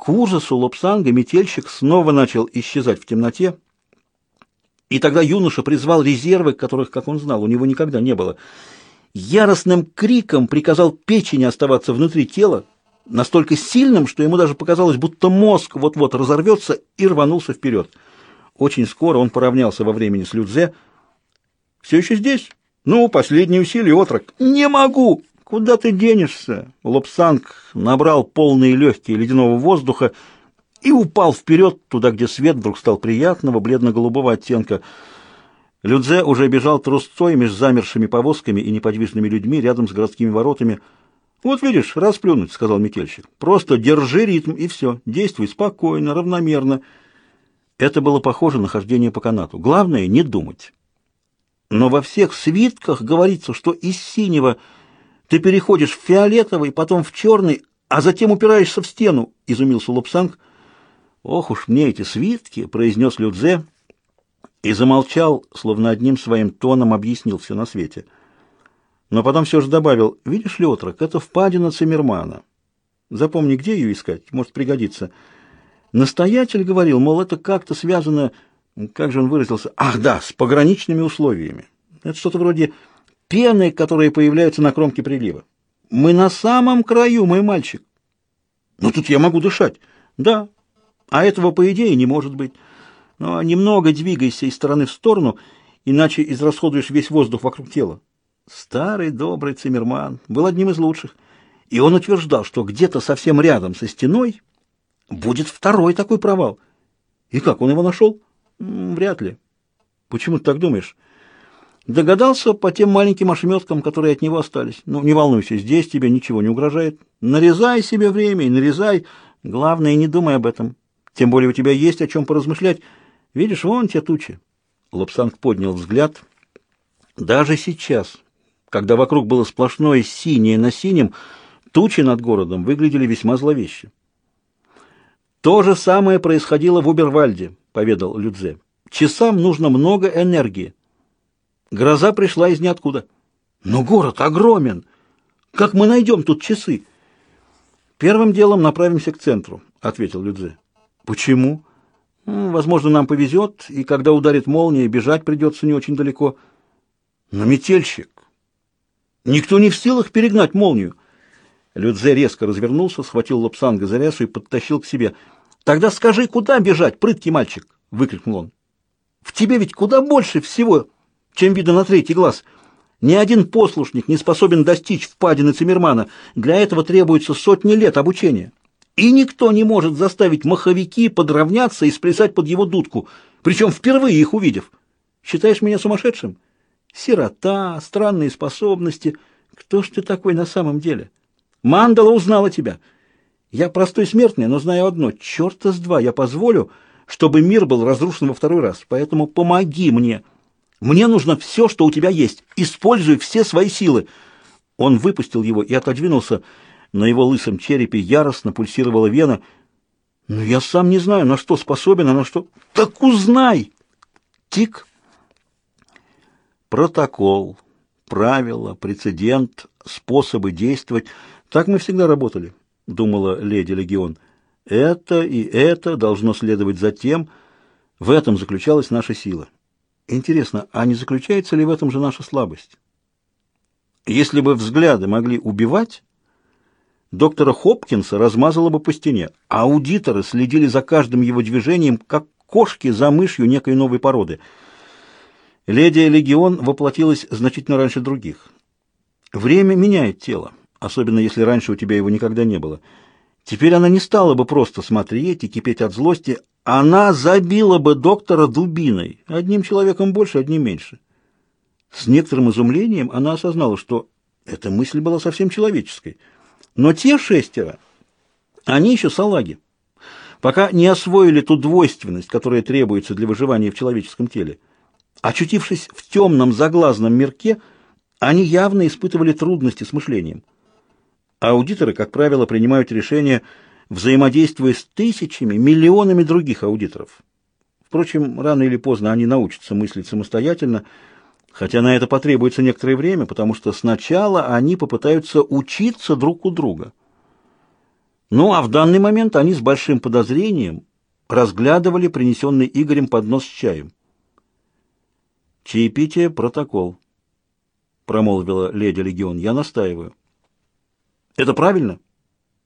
К ужасу Лобсанга метельщик снова начал исчезать в темноте, и тогда юноша призвал резервы, которых, как он знал, у него никогда не было. Яростным криком приказал печени оставаться внутри тела, настолько сильным, что ему даже показалось, будто мозг вот-вот разорвется и рванулся вперед. Очень скоро он поравнялся во времени с Людзе. «Все еще здесь?» «Ну, последние усилия, отрок». «Не могу!» «Куда ты денешься?» Лобсанг набрал полные легкие ледяного воздуха и упал вперед, туда, где свет вдруг стал приятного, бледно-голубого оттенка. Людзе уже бежал трусцой между замершими повозками и неподвижными людьми рядом с городскими воротами. «Вот видишь, расплюнуть», — сказал метельщик. «Просто держи ритм, и все. Действуй спокойно, равномерно». Это было похоже на хождение по канату. Главное — не думать. Но во всех свитках говорится, что из синего — ты переходишь в фиолетовый, потом в черный, а затем упираешься в стену, — изумился Лупсанг. Ох уж мне эти свитки, — произнес Людзе и замолчал, словно одним своим тоном объяснил все на свете. Но потом все же добавил, видишь ли, отрок, это впадина Циммермана. Запомни, где ее искать, может пригодиться. Настоятель говорил, мол, это как-то связано, как же он выразился, ах да, с пограничными условиями. Это что-то вроде пены, которые появляются на кромке прилива. Мы на самом краю, мой мальчик. Но тут я могу дышать. Да, а этого, по идее, не может быть. Но немного двигайся из стороны в сторону, иначе израсходуешь весь воздух вокруг тела. Старый добрый Циммерман был одним из лучших. И он утверждал, что где-то совсем рядом со стеной будет второй такой провал. И как, он его нашел? Вряд ли. Почему ты так думаешь? Догадался по тем маленьким ошметкам, которые от него остались. Ну, не волнуйся, здесь тебе ничего не угрожает. Нарезай себе время и нарезай. Главное, не думай об этом. Тем более у тебя есть о чем поразмышлять. Видишь, вон те тучи. Лобсанг поднял взгляд. Даже сейчас, когда вокруг было сплошное синее на синем, тучи над городом выглядели весьма зловеще. То же самое происходило в Убервальде, поведал Людзе. Часам нужно много энергии. Гроза пришла из ниоткуда. Но город огромен. Как мы найдем тут часы? Первым делом направимся к центру, ответил Людзе. Почему? Ну, возможно, нам повезет, и когда ударит молния, бежать придется не очень далеко. Но метельщик. Никто не в силах перегнать молнию. Людзе резко развернулся, схватил Лапсанга за рясу и подтащил к себе. «Тогда скажи, куда бежать, прыткий мальчик?» — выкрикнул он. «В тебе ведь куда больше всего чем видно на третий глаз. Ни один послушник не способен достичь впадины Циммермана. Для этого требуется сотни лет обучения. И никто не может заставить маховики подравняться и сплясать под его дудку, причем впервые их увидев. Считаешь меня сумасшедшим? Сирота, странные способности. Кто ж ты такой на самом деле? Мандала узнала тебя. Я простой смертный, но знаю одно. Черта с два я позволю, чтобы мир был разрушен во второй раз. Поэтому помоги мне». Мне нужно все, что у тебя есть. Используй все свои силы. Он выпустил его и отодвинулся. На его лысом черепе яростно пульсировала вена. Но «Ну, я сам не знаю, на что способен, а на что... Так узнай! Тик. Протокол, правила, прецедент, способы действовать. Так мы всегда работали, думала леди Легион. Это и это должно следовать за тем, в этом заключалась наша сила. Интересно, а не заключается ли в этом же наша слабость? Если бы взгляды могли убивать, доктора Хопкинса размазало бы по стене, а аудиторы следили за каждым его движением, как кошки за мышью некой новой породы. Леди Легион воплотилась значительно раньше других. Время меняет тело, особенно если раньше у тебя его никогда не было. Теперь она не стала бы просто смотреть и кипеть от злости, она забила бы доктора дубиной, одним человеком больше, одним меньше. С некоторым изумлением она осознала, что эта мысль была совсем человеческой. Но те шестеро, они еще салаги, пока не освоили ту двойственность, которая требуется для выживания в человеческом теле. Очутившись в темном заглазном мирке, они явно испытывали трудности с мышлением. Аудиторы, как правило, принимают решения взаимодействуя с тысячами, миллионами других аудиторов. Впрочем, рано или поздно они научатся мыслить самостоятельно, хотя на это потребуется некоторое время, потому что сначала они попытаются учиться друг у друга. Ну, а в данный момент они с большим подозрением разглядывали принесенный Игорем поднос с чаем. «Чаепитие — протокол», — промолвила леди Легион. «Я настаиваю». «Это правильно?» —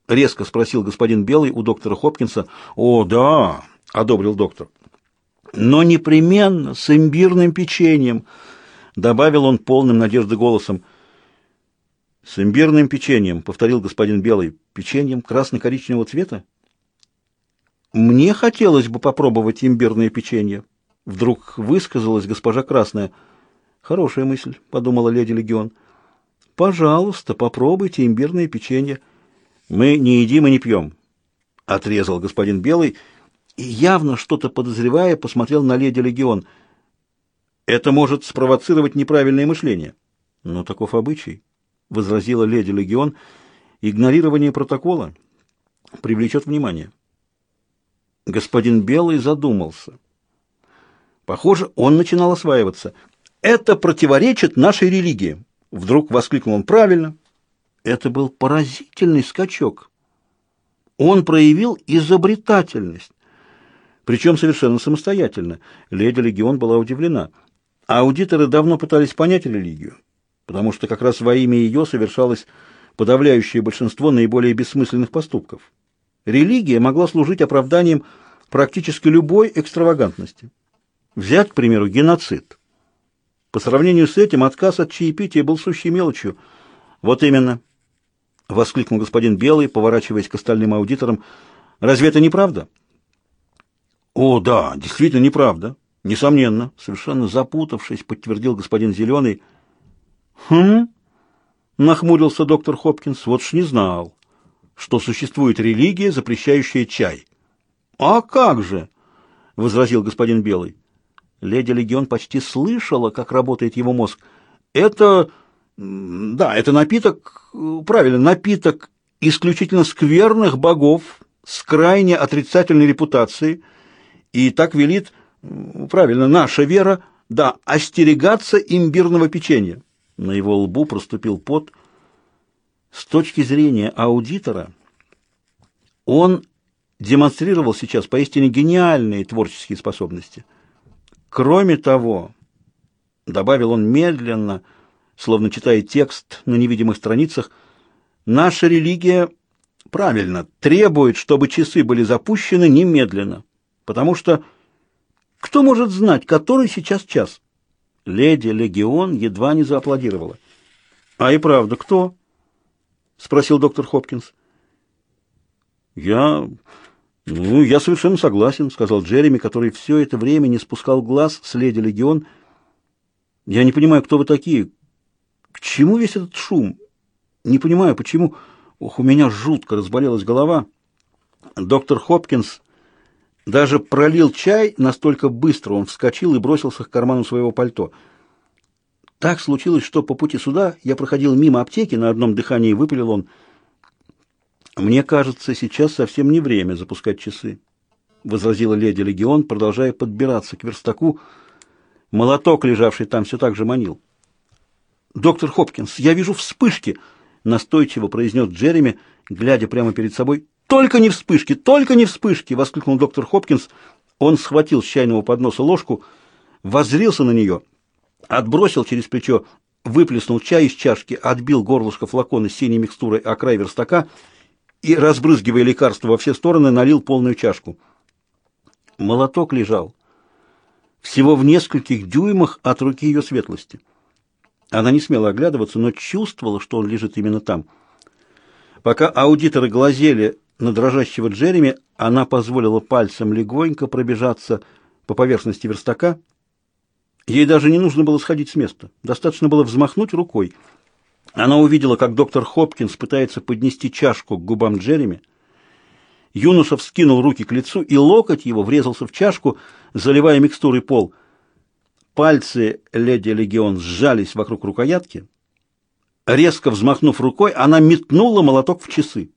резко спросил господин Белый у доктора Хопкинса. «О, да!» — одобрил доктор. «Но непременно с имбирным печеньем», — добавил он полным надежды голосом. «С имбирным печеньем», — повторил господин Белый. «Печеньем красно-коричневого цвета?» «Мне хотелось бы попробовать имбирное печенье», — вдруг высказалась госпожа Красная. «Хорошая мысль», — подумала леди Легион. «Пожалуйста, попробуйте имбирное печенье». «Мы не едим и не пьем», — отрезал господин Белый, и, явно что-то подозревая, посмотрел на леди Легион. «Это может спровоцировать неправильное мышление». «Но таков обычай», — возразила леди Легион. «Игнорирование протокола привлечет внимание». Господин Белый задумался. Похоже, он начинал осваиваться. «Это противоречит нашей религии!» Вдруг воскликнул он. «Правильно!» Это был поразительный скачок. Он проявил изобретательность, причем совершенно самостоятельно. Леди Легион была удивлена. Аудиторы давно пытались понять религию, потому что как раз во имя ее совершалось подавляющее большинство наиболее бессмысленных поступков. Религия могла служить оправданием практически любой экстравагантности. Взять, к примеру, геноцид. По сравнению с этим отказ от чаепития был сущей мелочью. Вот именно, — воскликнул господин Белый, поворачиваясь к остальным аудиторам. «Разве это неправда?» «О, да, действительно неправда. Несомненно». Совершенно запутавшись, подтвердил господин Зеленый. «Хм?» — нахмурился доктор Хопкинс. «Вот ж не знал что существует религия, запрещающая чай. «А как же?» — возразил господин Белый. Леди Легион почти слышала, как работает его мозг. «Это... да, это напиток... правильно, напиток исключительно скверных богов с крайне отрицательной репутацией, и так велит, правильно, наша вера, да, остерегаться имбирного печенья». На его лбу проступил пот — с точки зрения аудитора, он демонстрировал сейчас поистине гениальные творческие способности. Кроме того, добавил он медленно, словно читая текст на невидимых страницах, наша религия правильно требует, чтобы часы были запущены немедленно, потому что кто может знать, который сейчас час? Леди Легион едва не зааплодировала. А и правда, кто? — спросил доктор Хопкинс. «Я... ну, я совершенно согласен», — сказал Джереми, который все это время не спускал глаз с леди Легион. «Я не понимаю, кто вы такие. К чему весь этот шум? Не понимаю, почему... Ох, у меня жутко разболелась голова». Доктор Хопкинс даже пролил чай настолько быстро, он вскочил и бросился к карману своего пальто — так случилось, что по пути сюда я проходил мимо аптеки, на одном дыхании выпалил он. «Мне кажется, сейчас совсем не время запускать часы», — возразила леди Легион, продолжая подбираться к верстаку. Молоток, лежавший там, все так же манил. «Доктор Хопкинс, я вижу вспышки!» — настойчиво произнес Джереми, глядя прямо перед собой. «Только не вспышки! Только не вспышки!» — воскликнул доктор Хопкинс. Он схватил с чайного подноса ложку, воззрился на нее — отбросил через плечо, выплеснул чай из чашки, отбил горлышко флакона с синей микстурой о край верстака и, разбрызгивая лекарство во все стороны, налил полную чашку. Молоток лежал всего в нескольких дюймах от руки ее светлости. Она не смела оглядываться, но чувствовала, что он лежит именно там. Пока аудиторы глазели на дрожащего Джереми, она позволила пальцем легонько пробежаться по поверхности верстака — Ей даже не нужно было сходить с места. Достаточно было взмахнуть рукой. Она увидела, как доктор Хопкинс пытается поднести чашку к губам Джереми. Юноша вскинул руки к лицу, и локоть его врезался в чашку, заливая микстурой пол. Пальцы леди Легион сжались вокруг рукоятки. Резко взмахнув рукой, она метнула молоток в часы.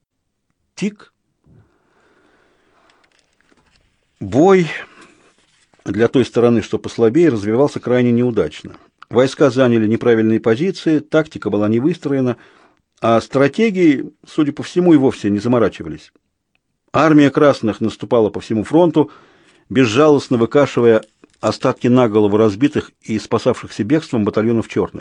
Тик. Бой для той стороны, что послабее, развивался крайне неудачно. Войска заняли неправильные позиции, тактика была не выстроена, а стратегии, судя по всему, и вовсе не заморачивались. Армия красных наступала по всему фронту, безжалостно выкашивая остатки наголову разбитых и спасавшихся бегством батальонов черных.